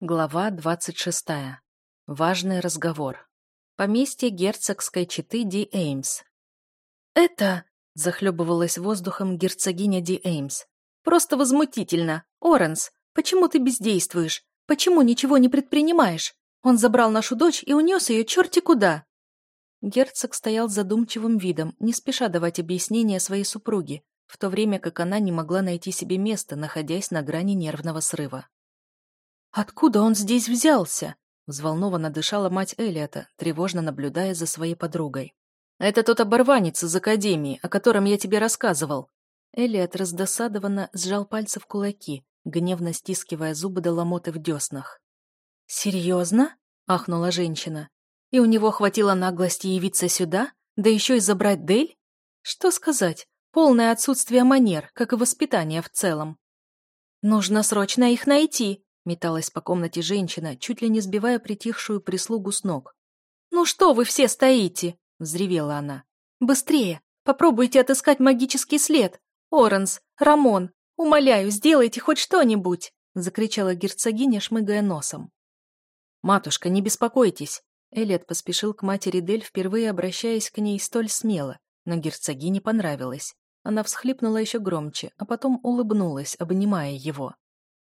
Глава 26. Важный разговор. Поместье герцогской четы Ди Эймс. «Это...» — захлебывалась воздухом герцогиня Ди Эймс. «Просто возмутительно. Оренс, почему ты бездействуешь? Почему ничего не предпринимаешь? Он забрал нашу дочь и унес ее черти куда!» Герцог стоял задумчивым видом, не спеша давать объяснения своей супруге, в то время как она не могла найти себе места, находясь на грани нервного срыва. «Откуда он здесь взялся?» Взволнованно дышала мать Элиота, тревожно наблюдая за своей подругой. «Это тот оборванец из Академии, о котором я тебе рассказывал». Элиот раздосадованно сжал пальцы в кулаки, гневно стискивая зубы до ломоты в деснах. «Серьезно?» — ахнула женщина. «И у него хватило наглости явиться сюда? Да еще и забрать Дель? Что сказать? Полное отсутствие манер, как и воспитания в целом. Нужно срочно их найти!» Металась по комнате женщина, чуть ли не сбивая притихшую прислугу с ног. «Ну что вы все стоите?» — взревела она. «Быстрее! Попробуйте отыскать магический след! Оранс, Рамон, умоляю, сделайте хоть что-нибудь!» — закричала герцогиня, шмыгая носом. «Матушка, не беспокойтесь!» Элliot поспешил к матери Дель, впервые обращаясь к ней столь смело, но герцогине понравилось. Она всхлипнула еще громче, а потом улыбнулась, обнимая его.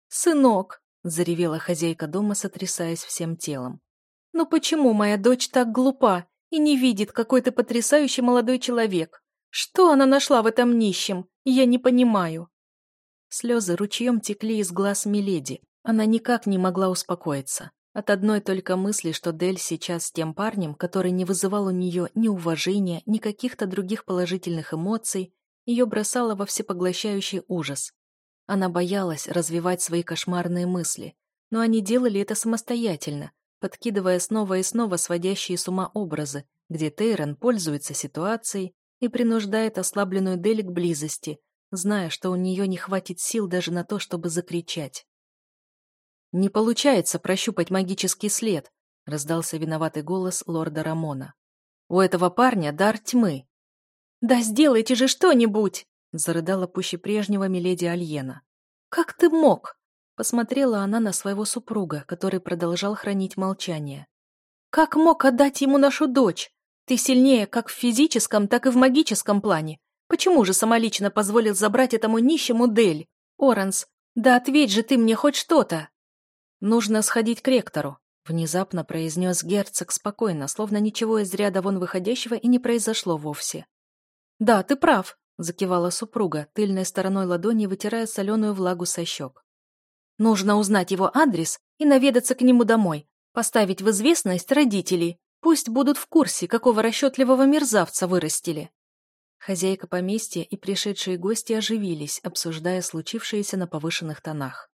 «Сынок!» — заревела хозяйка дома, сотрясаясь всем телом. «Ну почему моя дочь так глупа и не видит, какой ты потрясающий молодой человек? Что она нашла в этом нищем? Я не понимаю». Слезы ручьем текли из глаз Миледи. Она никак не могла успокоиться. От одной только мысли, что Дель сейчас с тем парнем, который не вызывал у нее ни уважения, ни каких-то других положительных эмоций, ее бросало во всепоглощающий ужас. Она боялась развивать свои кошмарные мысли, но они делали это самостоятельно, подкидывая снова и снова сводящие с ума образы, где Тейрон пользуется ситуацией и принуждает ослабленную Дели к близости, зная, что у нее не хватит сил даже на то, чтобы закричать. «Не получается прощупать магический след», — раздался виноватый голос лорда Рамона. «У этого парня дар тьмы». «Да сделайте же что-нибудь!» Зарыдала пуще прежнего миледи Альена. «Как ты мог?» Посмотрела она на своего супруга, который продолжал хранить молчание. «Как мог отдать ему нашу дочь? Ты сильнее как в физическом, так и в магическом плане. Почему же самолично позволил забрать этому нищему Дель? Оранс, да ответь же ты мне хоть что-то!» «Нужно сходить к ректору», — внезапно произнес герцог спокойно, словно ничего из ряда вон выходящего и не произошло вовсе. «Да, ты прав», закивала супруга, тыльной стороной ладони вытирая соленую влагу со щек. «Нужно узнать его адрес и наведаться к нему домой, поставить в известность родителей, пусть будут в курсе, какого расчетливого мерзавца вырастили». Хозяйка поместья и пришедшие гости оживились, обсуждая случившееся на повышенных тонах.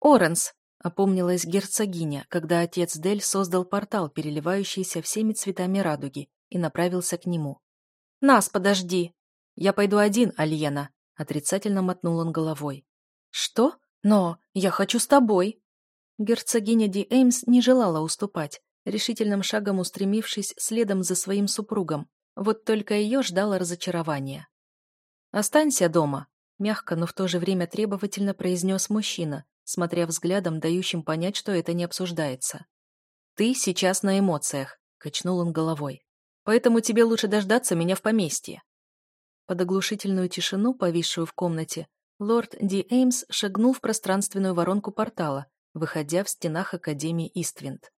«Оренс», — опомнилась герцогиня, когда отец Дель создал портал, переливающийся всеми цветами радуги, и направился к нему. «Нас подожди!» «Я пойду один, Альена», — отрицательно мотнул он головой. «Что? Но я хочу с тобой». Герцогиня Ди Эймс не желала уступать, решительным шагом устремившись следом за своим супругом. Вот только ее ждало разочарование. «Останься дома», — мягко, но в то же время требовательно произнес мужчина, смотря взглядом, дающим понять, что это не обсуждается. «Ты сейчас на эмоциях», — качнул он головой. «Поэтому тебе лучше дождаться меня в поместье». Под оглушительную тишину, повисшую в комнате, лорд Ди Эймс шагнул в пространственную воронку портала, выходя в стенах Академии Иствинд.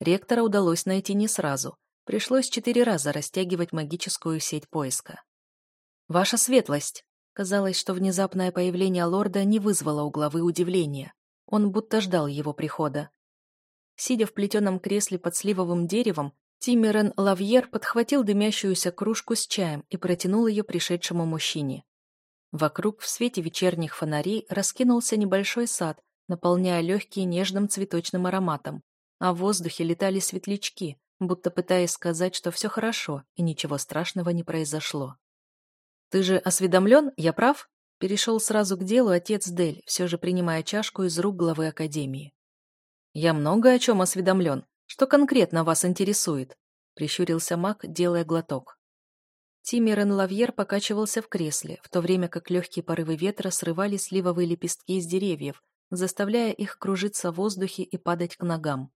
Ректора удалось найти не сразу. Пришлось четыре раза растягивать магическую сеть поиска. «Ваша светлость!» Казалось, что внезапное появление лорда не вызвало у главы удивления. Он будто ждал его прихода. Сидя в плетеном кресле под сливовым деревом, Тимирен Лавьер подхватил дымящуюся кружку с чаем и протянул ее пришедшему мужчине. Вокруг в свете вечерних фонарей раскинулся небольшой сад, наполняя легкие нежным цветочным ароматом, а в воздухе летали светлячки, будто пытаясь сказать, что все хорошо и ничего страшного не произошло. «Ты же осведомлен, я прав?» Перешел сразу к делу отец Дель, все же принимая чашку из рук главы Академии. «Я много о чем осведомлен, что конкретно вас интересует?» — прищурился маг, делая глоток. Тимирен Лавьер покачивался в кресле, в то время как легкие порывы ветра срывали сливовые лепестки из деревьев, заставляя их кружиться в воздухе и падать к ногам.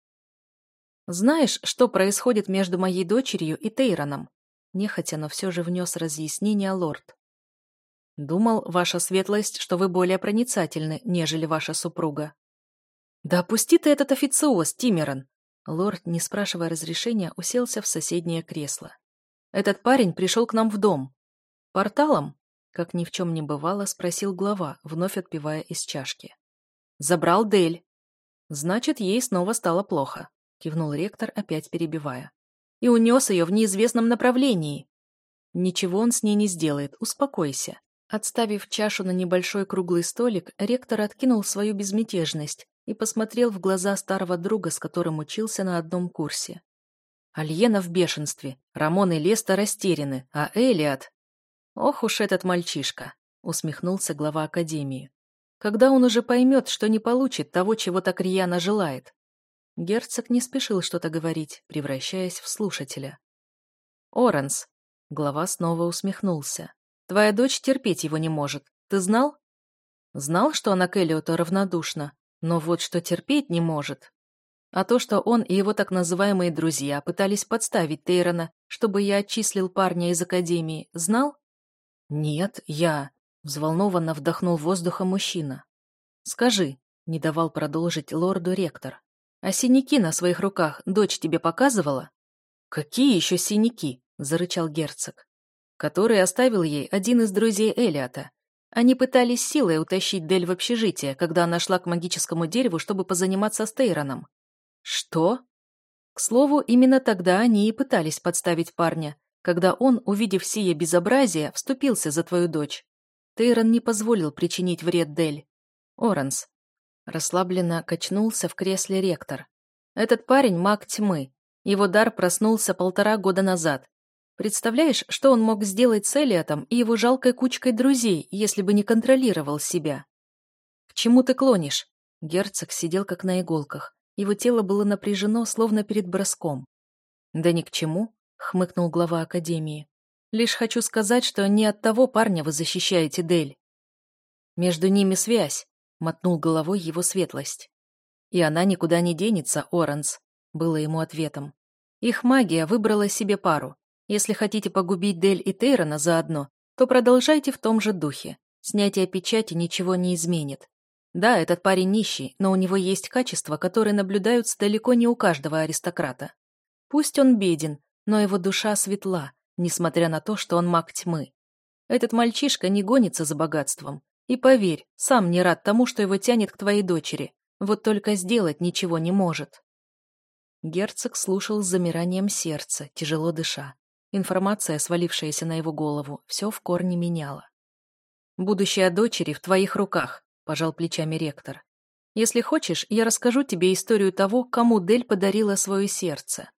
«Знаешь, что происходит между моей дочерью и Тейроном?» Нехотя, но все же внес разъяснение лорд. «Думал, ваша светлость, что вы более проницательны, нежели ваша супруга». «Да опусти ты этот официоз, Тимерон!» Лорд, не спрашивая разрешения, уселся в соседнее кресло. «Этот парень пришел к нам в дом. Порталом?» Как ни в чем не бывало, спросил глава, вновь отпивая из чашки. «Забрал Дель». «Значит, ей снова стало плохо», — кивнул ректор, опять перебивая. «И унес ее в неизвестном направлении». «Ничего он с ней не сделает, успокойся». Отставив чашу на небольшой круглый столик, ректор откинул свою безмятежность и посмотрел в глаза старого друга, с которым учился на одном курсе. Альена в бешенстве, Рамон и Леста растеряны, а Элиот... Ох уж этот мальчишка, усмехнулся глава Академии. Когда он уже поймет, что не получит того, чего так рьяно желает? Герцог не спешил что-то говорить, превращаясь в слушателя. «Оранс», — глава снова усмехнулся, — «твоя дочь терпеть его не может. Ты знал?» «Знал, что она к Элиоту равнодушна, но вот что терпеть не может. А то, что он и его так называемые друзья пытались подставить Тейрона, чтобы я отчислил парня из академии, знал? Нет, я... Взволнованно вдохнул воздуха мужчина. Скажи, не давал продолжить лорду ректор. А синяки на своих руках дочь тебе показывала? Какие еще синяки? Зарычал герцог. Который оставил ей один из друзей Элиота. Они пытались силой утащить Дель в общежитие, когда она шла к магическому дереву, чтобы позаниматься с Тейроном. Что? К слову, именно тогда они и пытались подставить парня, когда он, увидев сие безобразие, вступился за твою дочь. Тейрон не позволил причинить вред Дель. Оранс. Расслабленно качнулся в кресле ректор. Этот парень — маг тьмы. Его дар проснулся полтора года назад. Представляешь, что он мог сделать с Элиотом и его жалкой кучкой друзей, если бы не контролировал себя? К чему ты клонишь? Герцог сидел как на иголках. Его тело было напряжено, словно перед броском. «Да ни к чему», — хмыкнул глава Академии. «Лишь хочу сказать, что не от того парня вы защищаете Дель». «Между ними связь», — мотнул головой его светлость. «И она никуда не денется, Оранс», — было ему ответом. «Их магия выбрала себе пару. Если хотите погубить Дель и Тейрона заодно, то продолжайте в том же духе. Снятие печати ничего не изменит. Да, этот парень нищий, но у него есть качества, которые наблюдаются далеко не у каждого аристократа. Пусть он беден, но его душа светла, несмотря на то, что он маг тьмы. Этот мальчишка не гонится за богатством. И поверь, сам не рад тому, что его тянет к твоей дочери. Вот только сделать ничего не может. Герцог слушал с замиранием сердца, тяжело дыша. Информация, свалившаяся на его голову, все в корне меняла. «Будущее дочери в твоих руках», — пожал плечами ректор. «Если хочешь, я расскажу тебе историю того, кому Дель подарила свое сердце».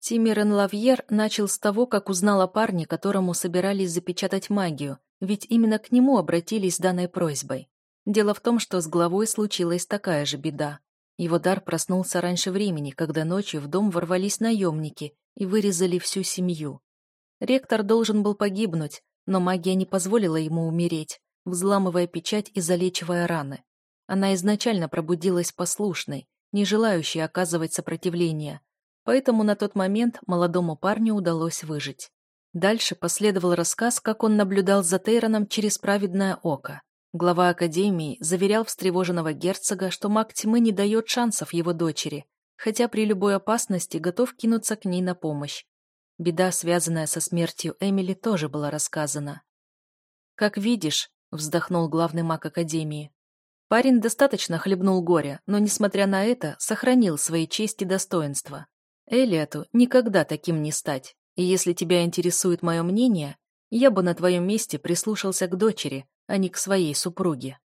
Тимирен Лавьер начал с того, как узнал о парне, которому собирались запечатать магию, ведь именно к нему обратились с данной просьбой. Дело в том, что с главой случилась такая же беда. Его дар проснулся раньше времени, когда ночью в дом ворвались наемники и вырезали всю семью. Ректор должен был погибнуть, но магия не позволила ему умереть, взламывая печать и залечивая раны. Она изначально пробудилась послушной, не желающей оказывать сопротивление, поэтому на тот момент молодому парню удалось выжить. Дальше последовал рассказ, как он наблюдал за Тейроном через праведное око. Глава Академии заверял встревоженного герцога, что маг тьмы не дает шансов его дочери, хотя при любой опасности готов кинуться к ней на помощь. Беда, связанная со смертью Эмили, тоже была рассказана. Как видишь, вздохнул главный маг Академии. Парень достаточно хлебнул горя, но, несмотря на это, сохранил свои честь и достоинства. Элиоту никогда таким не стать, и если тебя интересует мое мнение, я бы на твоем месте прислушался к дочери, а не к своей супруге.